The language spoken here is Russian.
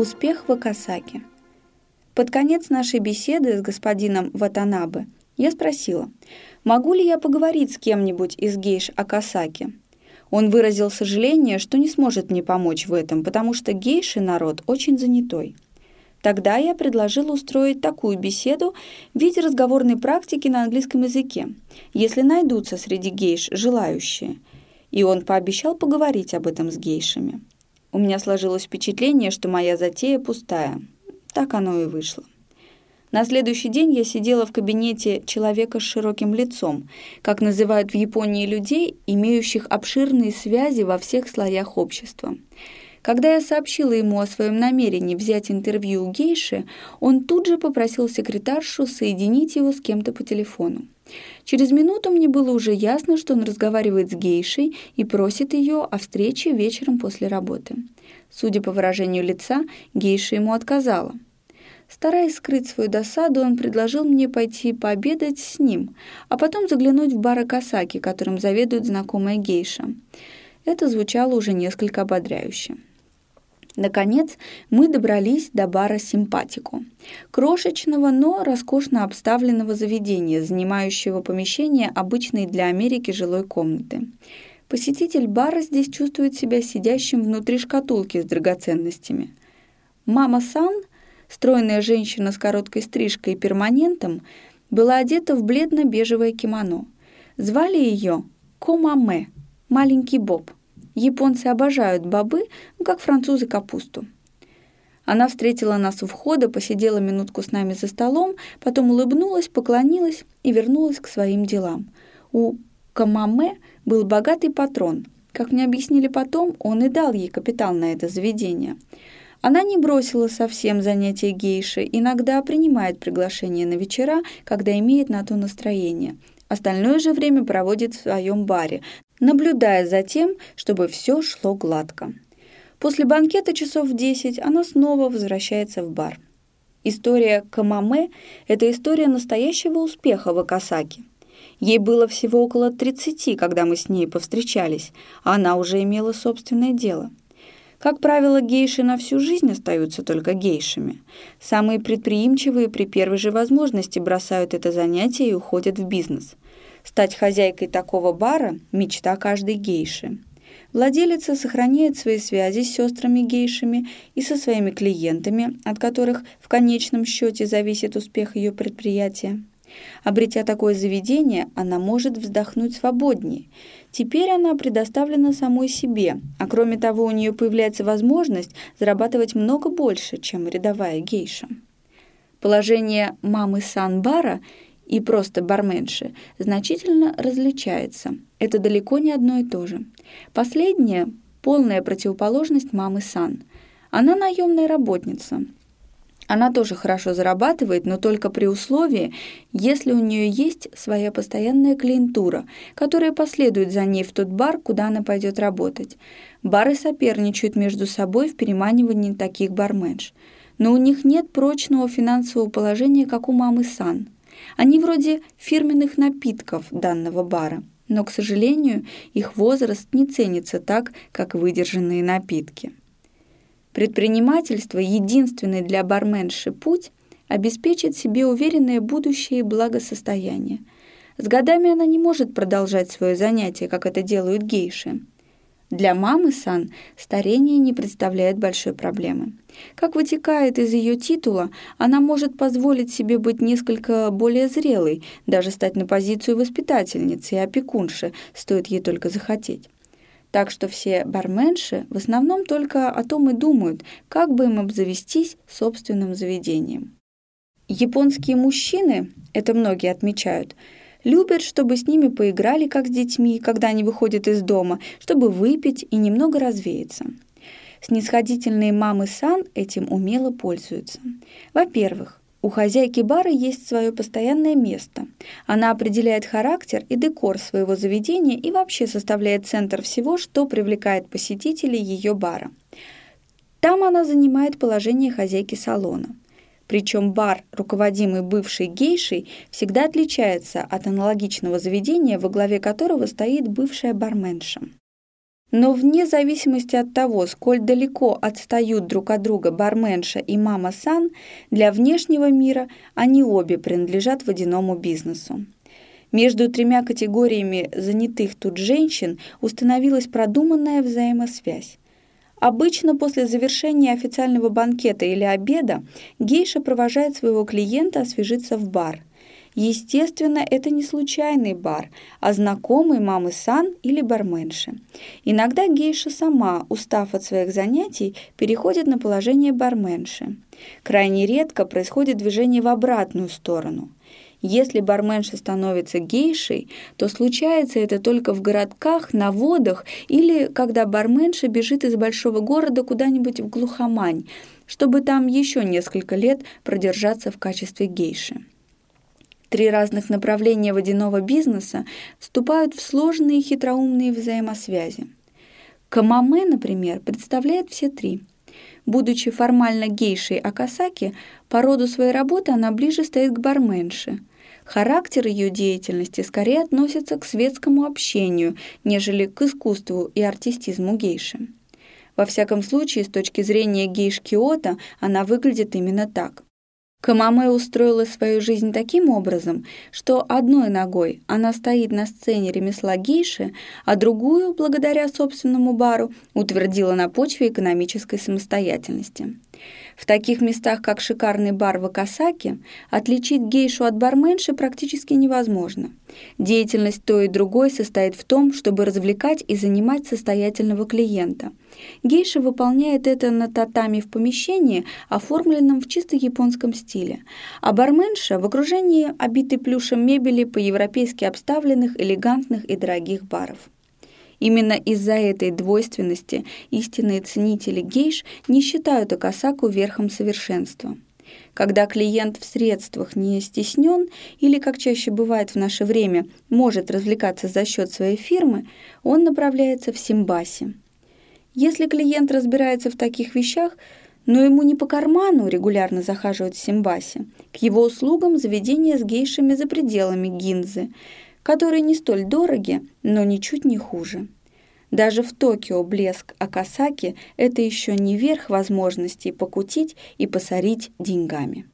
Успех в Акасаке. Под конец нашей беседы с господином Ватанабе я спросила, могу ли я поговорить с кем-нибудь из гейш Акасаки. Он выразил сожаление, что не сможет мне помочь в этом, потому что гейши народ очень занятой. Тогда я предложила устроить такую беседу в виде разговорной практики на английском языке, если найдутся среди гейш желающие. И он пообещал поговорить об этом с гейшами. У меня сложилось впечатление, что моя затея пустая. Так оно и вышло. На следующий день я сидела в кабинете человека с широким лицом, как называют в Японии людей, имеющих обширные связи во всех слоях общества. Когда я сообщила ему о своем намерении взять интервью у гейши, он тут же попросил секретаршу соединить его с кем-то по телефону. Через минуту мне было уже ясно, что он разговаривает с гейшей и просит ее о встрече вечером после работы. Судя по выражению лица, гейша ему отказала. Стараясь скрыть свою досаду, он предложил мне пойти пообедать с ним, а потом заглянуть в бар Акасаки, которым заведует знакомая гейша. Это звучало уже несколько ободряюще. Наконец, мы добрались до бара «Симпатику». Крошечного, но роскошно обставленного заведения, занимающего помещение обычной для Америки жилой комнаты. Посетитель бара здесь чувствует себя сидящим внутри шкатулки с драгоценностями. Мама Сан, стройная женщина с короткой стрижкой и перманентом, была одета в бледно-бежевое кимоно. Звали ее Комаме, маленький Боб – Японцы обожают бобы, ну, как французы капусту. Она встретила нас у входа, посидела минутку с нами за столом, потом улыбнулась, поклонилась и вернулась к своим делам. У Камаме был богатый патрон. Как мне объяснили потом, он и дал ей капитал на это заведение. Она не бросила совсем занятия гейши, иногда принимает приглашения на вечера, когда имеет на то настроение. Остальное же время проводит в своем баре, наблюдая за тем, чтобы все шло гладко. После банкета часов в 10 она снова возвращается в бар. История Камаме – это история настоящего успеха в Акасаке. Ей было всего около 30, когда мы с ней повстречались, а она уже имела собственное дело. Как правило, гейши на всю жизнь остаются только гейшами. Самые предприимчивые при первой же возможности бросают это занятие и уходят в бизнес. Стать хозяйкой такого бара – мечта каждой гейши. Владелица сохраняет свои связи с сестрами-гейшами и со своими клиентами, от которых в конечном счете зависит успех ее предприятия. Обретя такое заведение, она может вздохнуть свободнее. Теперь она предоставлена самой себе, а кроме того у нее появляется возможность зарабатывать много больше, чем рядовая гейша. Положение мамы Сан-бара и просто барменши значительно различается. Это далеко не одно и то же. Последняя – полная противоположность мамы Сан. Она наемная работница. Она тоже хорошо зарабатывает, но только при условии, если у нее есть своя постоянная клиентура, которая последует за ней в тот бар, куда она пойдет работать. Бары соперничают между собой в переманивании таких барменш. Но у них нет прочного финансового положения, как у мамы Сан – они вроде фирменных напитков данного бара, но, к сожалению, их возраст не ценится так, как выдержанные напитки. Предпринимательство – единственный для барменши путь обеспечить себе уверенное будущее и благосостояние. С годами она не может продолжать свое занятие, как это делают гейши. Для мамы Сан старение не представляет большой проблемы. Как вытекает из ее титула, она может позволить себе быть несколько более зрелой, даже стать на позицию воспитательницы и опекунши, стоит ей только захотеть. Так что все барменши в основном только о том и думают, как бы им обзавестись собственным заведением. Японские мужчины, это многие отмечают, Любят, чтобы с ними поиграли, как с детьми, когда они выходят из дома, чтобы выпить и немного развеяться. Снисходительные мамы Сан этим умело пользуются. Во-первых, у хозяйки бара есть свое постоянное место. Она определяет характер и декор своего заведения и вообще составляет центр всего, что привлекает посетителей ее бара. Там она занимает положение хозяйки салона. Причем бар, руководимый бывшей гейшей, всегда отличается от аналогичного заведения, во главе которого стоит бывшая барменша. Но вне зависимости от того, сколь далеко отстают друг от друга барменша и мама Сан, для внешнего мира они обе принадлежат водяному бизнесу. Между тремя категориями занятых тут женщин установилась продуманная взаимосвязь. Обычно после завершения официального банкета или обеда гейша провожает своего клиента освежиться в бар – Естественно, это не случайный бар, а знакомый мамы Сан или барменши. Иногда гейша сама, устав от своих занятий, переходит на положение барменши. Крайне редко происходит движение в обратную сторону. Если барменша становится гейшей, то случается это только в городках, на водах или когда барменша бежит из большого города куда-нибудь в глухомань, чтобы там еще несколько лет продержаться в качестве гейши. Три разных направления водяного бизнеса вступают в сложные хитроумные взаимосвязи. Камаме, например, представляет все три. Будучи формально гейшей Акасаки, по роду своей работы она ближе стоит к барменше. Характер ее деятельности скорее относится к светскому общению, нежели к искусству и артистизму гейши. Во всяком случае, с точки зрения гейш Киота, она выглядит именно так. Камаме устроила свою жизнь таким образом, что одной ногой она стоит на сцене ремесла гейши, а другую, благодаря собственному бару, утвердила на почве экономической самостоятельности. В таких местах, как шикарный бар в Акасаке, отличить гейшу от барменши практически невозможно. Деятельность той и другой состоит в том, чтобы развлекать и занимать состоятельного клиента. Гейша выполняет это на татами в помещении, оформленном в чисто японском стиле, а барменша в окружении обитой плюшем мебели по-европейски обставленных, элегантных и дорогих баров. Именно из-за этой двойственности истинные ценители гейш не считают Акасаку верхом совершенства. Когда клиент в средствах не стеснен или, как чаще бывает в наше время, может развлекаться за счет своей фирмы, он направляется в Симбаси. Если клиент разбирается в таких вещах, но ему не по карману регулярно захаживать в Симбасе, к его услугам заведения с гейшами за пределами Гинзы – которые не столь дороги, но ничуть не хуже. Даже в Токио блеск Акасаки – это еще не верх возможностей покутить и посорить деньгами.